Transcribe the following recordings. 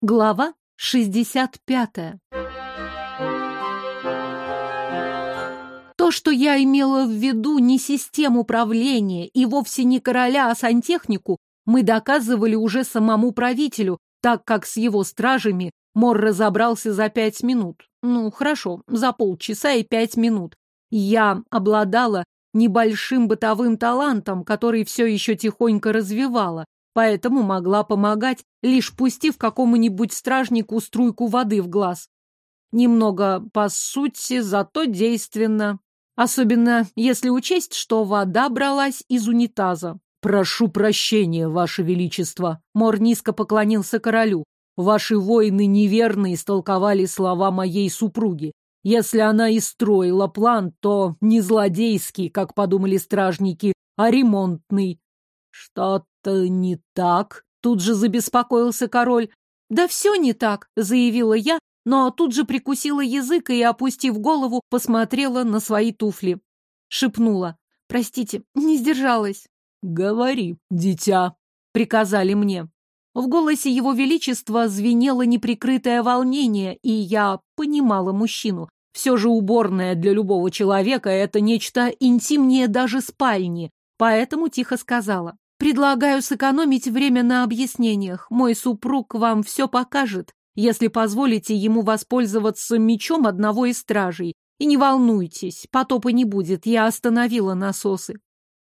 Глава 65. То, что я имела в виду не систему управления и вовсе не короля, а сантехнику, мы доказывали уже самому правителю, так как с его стражами Мор разобрался за пять минут. Ну, хорошо, за полчаса и пять минут. Я обладала небольшим бытовым талантом, который все еще тихонько развивала, поэтому могла помогать, лишь пустив какому-нибудь стражнику струйку воды в глаз. Немного по сути, зато действенно. Особенно если учесть, что вода бралась из унитаза. «Прошу прощения, Ваше Величество!» Мор низко поклонился королю. «Ваши воины неверно истолковали слова моей супруги. Если она и строила план, то не злодейский, как подумали стражники, а ремонтный. «Что-то не так?» — тут же забеспокоился король. «Да все не так», — заявила я, но тут же прикусила язык и, опустив голову, посмотрела на свои туфли. Шепнула. «Простите, не сдержалась». «Говори, дитя», — приказали мне. В голосе его величества звенело неприкрытое волнение, и я понимала мужчину. Все же уборная для любого человека — это нечто интимнее даже спальни, поэтому тихо сказала. Предлагаю сэкономить время на объяснениях. Мой супруг вам все покажет, если позволите ему воспользоваться мечом одного из стражей. И не волнуйтесь, потопа не будет, я остановила насосы.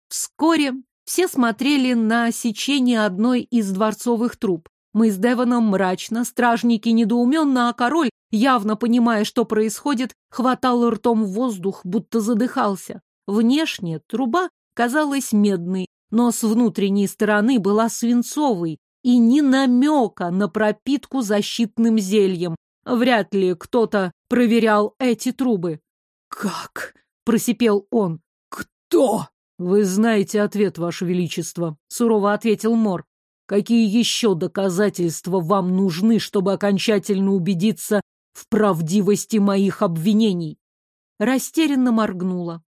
Вскоре все смотрели на сечение одной из дворцовых труб. Мы с Девоном мрачно, стражники недоуменно, а король, явно понимая, что происходит, хватал ртом воздух, будто задыхался. Внешне труба казалась медной, но с внутренней стороны была свинцовой и ни намека на пропитку защитным зельем. Вряд ли кто-то проверял эти трубы. «Как?» — просипел он. «Кто?» «Вы знаете ответ, Ваше Величество», — сурово ответил Мор. «Какие еще доказательства вам нужны, чтобы окончательно убедиться в правдивости моих обвинений?» Растерянно моргнула.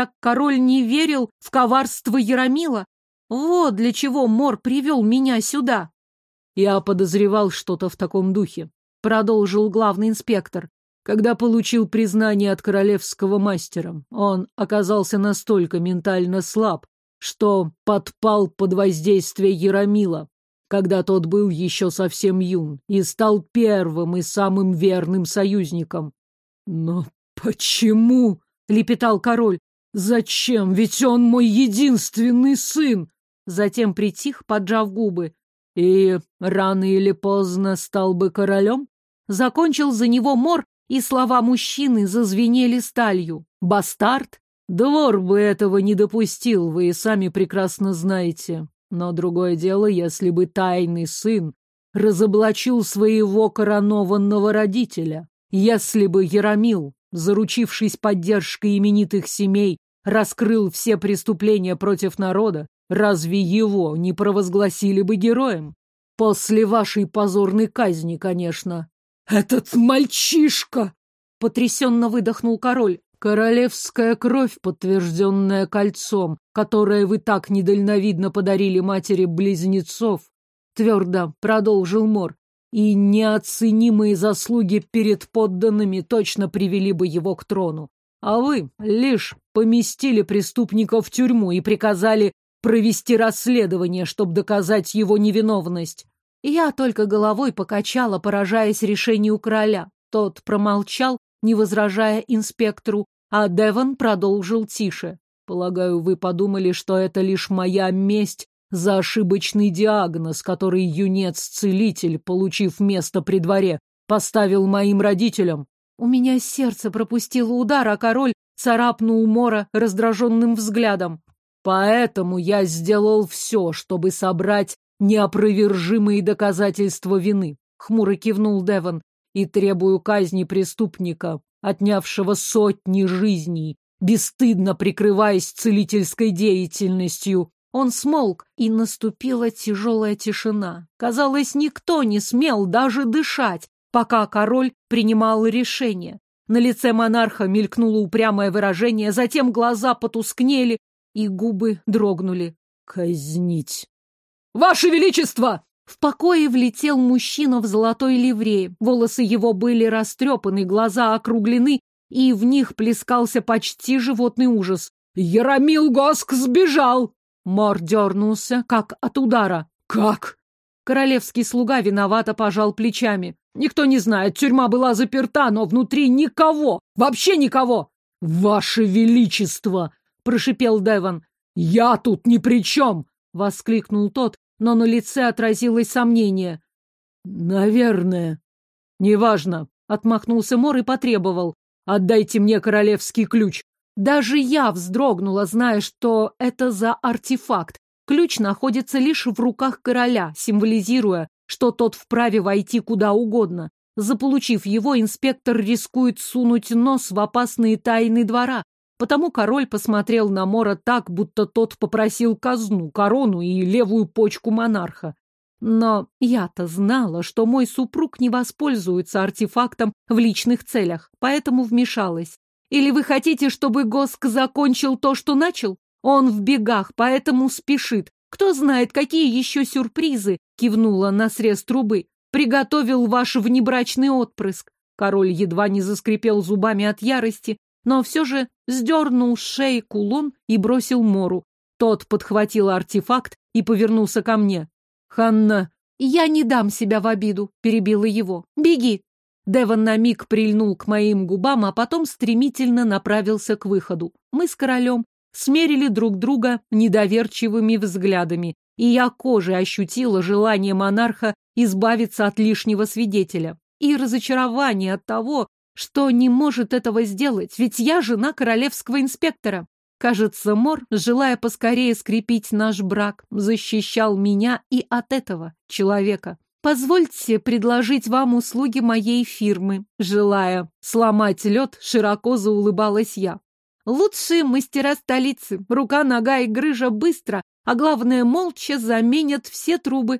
Так король не верил в коварство Яромила? Вот для чего Мор привел меня сюда. Я подозревал что-то в таком духе, продолжил главный инспектор. Когда получил признание от королевского мастера, он оказался настолько ментально слаб, что подпал под воздействие Яромила, когда тот был еще совсем юн, и стал первым и самым верным союзником. Но почему? — лепетал король. «Зачем? Ведь он мой единственный сын!» Затем притих, поджав губы. «И рано или поздно стал бы королем?» Закончил за него мор, и слова мужчины зазвенели сталью. «Бастард? Двор бы этого не допустил, вы и сами прекрасно знаете. Но другое дело, если бы тайный сын разоблачил своего коронованного родителя. Если бы Яромил заручившись поддержкой именитых семей, раскрыл все преступления против народа, разве его не провозгласили бы героем? После вашей позорной казни, конечно. Этот мальчишка! Потрясенно выдохнул король. Королевская кровь, подтвержденная кольцом, которое вы так недальновидно подарили матери близнецов, твердо продолжил Мор и неоценимые заслуги перед подданными точно привели бы его к трону. А вы лишь поместили преступника в тюрьму и приказали провести расследование, чтобы доказать его невиновность. Я только головой покачала, поражаясь решению короля. Тот промолчал, не возражая инспектору, а Девон продолжил тише. Полагаю, вы подумали, что это лишь моя месть за ошибочный диагноз, который юнец-целитель, получив место при дворе, поставил моим родителям. У меня сердце пропустило удар, а король царапнул Мора раздраженным взглядом. Поэтому я сделал все, чтобы собрать неопровержимые доказательства вины, хмуро кивнул Девон, и требую казни преступника, отнявшего сотни жизней, бесстыдно прикрываясь целительской деятельностью. Он смолк, и наступила тяжелая тишина. Казалось, никто не смел даже дышать, пока король принимал решение. На лице монарха мелькнуло упрямое выражение, затем глаза потускнели, и губы дрогнули. «Казнить!» «Ваше Величество!» — В покое влетел мужчина в золотой ливрее. Волосы его были растрепаны, глаза округлены, и в них плескался почти животный ужас. «Яромил Госк сбежал!» Мор дернулся, как от удара. «Как?» Королевский слуга виновато пожал плечами. «Никто не знает, тюрьма была заперта, но внутри никого! Вообще никого!» «Ваше Величество!» — прошипел Деван. «Я тут ни при чем!» — воскликнул тот, но на лице отразилось сомнение. «Наверное». «Неважно», — отмахнулся Мор и потребовал. «Отдайте мне королевский ключ». Даже я вздрогнула, зная, что это за артефакт. Ключ находится лишь в руках короля, символизируя, что тот вправе войти куда угодно. Заполучив его, инспектор рискует сунуть нос в опасные тайны двора, Потому король посмотрел на Мора так, будто тот попросил казну, корону и левую почку монарха. Но я-то знала, что мой супруг не воспользуется артефактом в личных целях, поэтому вмешалась. Или вы хотите, чтобы Госк закончил то, что начал? Он в бегах, поэтому спешит. Кто знает, какие еще сюрпризы, кивнула на срез трубы, приготовил ваш внебрачный отпрыск. Король едва не заскрипел зубами от ярости, но все же сдернул с шеи кулон и бросил Мору. Тот подхватил артефакт и повернулся ко мне. «Ханна...» «Я не дам себя в обиду», — перебила его. «Беги!» Деван на миг прильнул к моим губам, а потом стремительно направился к выходу. Мы с королем смерили друг друга недоверчивыми взглядами, и я кожей ощутила желание монарха избавиться от лишнего свидетеля и разочарование от того, что не может этого сделать, ведь я жена королевского инспектора. Кажется, Мор, желая поскорее скрепить наш брак, защищал меня и от этого человека. Позвольте предложить вам услуги моей фирмы. Желая сломать лед, широко заулыбалась я. Лучшие мастера столицы, рука, нога и грыжа быстро, а главное, молча заменят все трубы.